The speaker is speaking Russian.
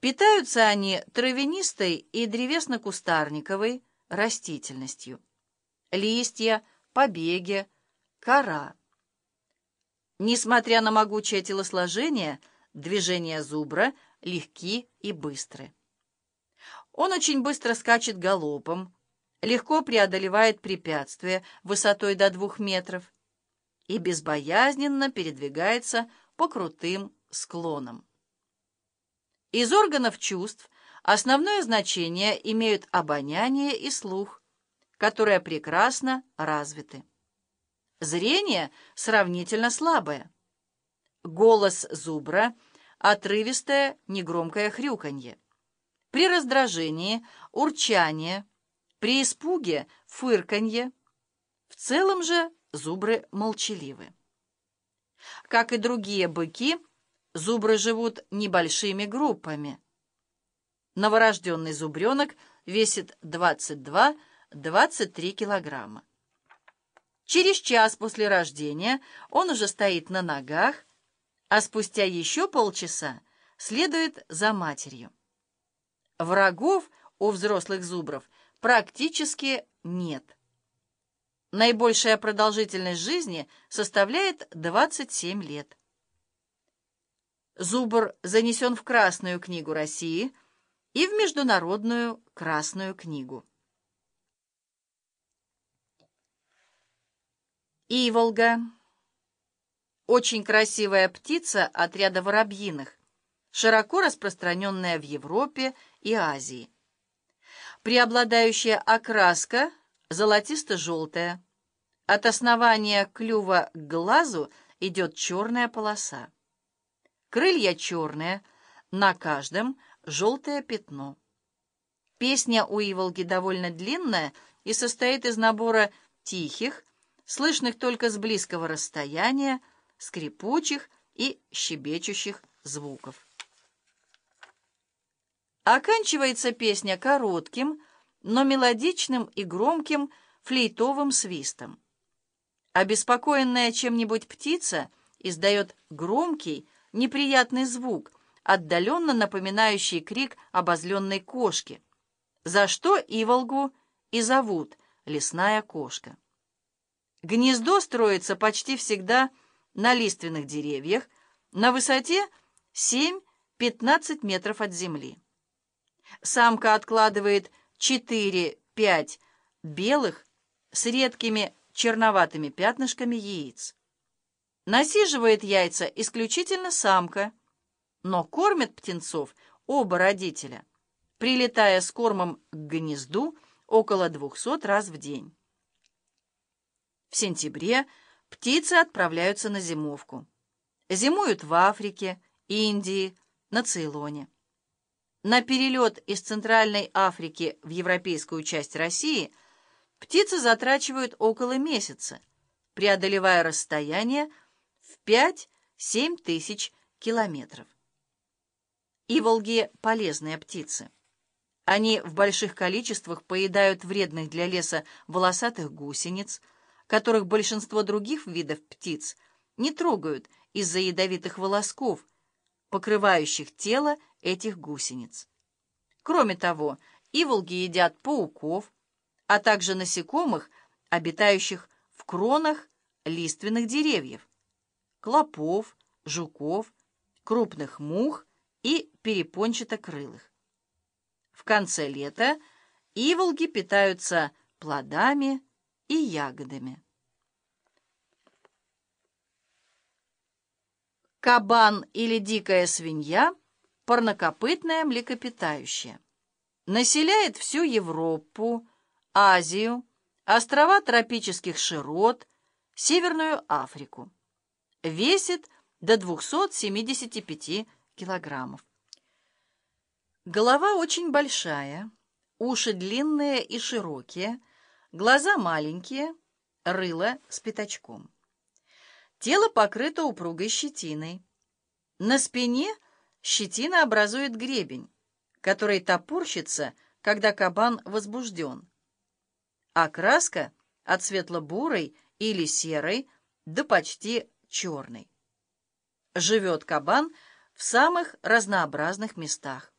Питаются они травянистой и древесно-кустарниковой растительностью. Листья, побеги, кора. Несмотря на могучее телосложение, движения зубра легки и быстры. Он очень быстро скачет галопом, легко преодолевает препятствия высотой до двух метров и безбоязненно передвигается по крутым склонам. Из органов чувств основное значение имеют обоняние и слух, которые прекрасно развиты. Зрение сравнительно слабое. Голос зубра – отрывистое, негромкое хрюканье. При раздражении – урчание, при испуге – фырканье. В целом же зубры молчаливы. Как и другие быки – Зубры живут небольшими группами. Новорожденный зубренок весит 22-23 килограмма. Через час после рождения он уже стоит на ногах, а спустя еще полчаса следует за матерью. Врагов у взрослых зубров практически нет. Наибольшая продолжительность жизни составляет 27 лет. Зубр занесен в Красную книгу России и в Международную Красную книгу. Иволга. Очень красивая птица отряда воробьиных, широко распространенная в Европе и Азии. Преобладающая окраска золотисто-желтая. От основания клюва к глазу идет черная полоса. Крылья черные, на каждом желтое пятно. Песня у Иволги довольно длинная и состоит из набора тихих, слышных только с близкого расстояния, скрипучих и щебечущих звуков. Оканчивается песня коротким, но мелодичным и громким флейтовым свистом. Обеспокоенная чем-нибудь птица издает громкий, неприятный звук, отдаленно напоминающий крик обозленной кошки, за что Иволгу и зовут лесная кошка. Гнездо строится почти всегда на лиственных деревьях на высоте 7-15 метров от земли. Самка откладывает 4-5 белых с редкими черноватыми пятнышками яиц. Насиживает яйца исключительно самка, но кормят птенцов оба родителя, прилетая с кормом к гнезду около 200 раз в день. В сентябре птицы отправляются на зимовку. Зимуют в Африке, Индии, на Цейлоне. На перелет из Центральной Африки в европейскую часть России птицы затрачивают около месяца, преодолевая расстояние в 5-7 тысяч километров. Иволги – полезные птицы. Они в больших количествах поедают вредных для леса волосатых гусениц, которых большинство других видов птиц не трогают из-за ядовитых волосков, покрывающих тело этих гусениц. Кроме того, иволги едят пауков, а также насекомых, обитающих в кронах лиственных деревьев клопов, жуков, крупных мух и перепончатокрылых. В конце лета иволги питаются плодами и ягодами. Кабан или дикая свинья – парнокопытное млекопитающее. Населяет всю Европу, Азию, острова тропических широт, Северную Африку весит до 275 килограммов. Голова очень большая, уши длинные и широкие, глаза маленькие, рыло с пятачком. Тело покрыто упругой щетиной. На спине щетина образует гребень, который топорщится, когда кабан возбужден. Окраска от светло-бурой или серой до почти черный. Живет кабан в самых разнообразных местах.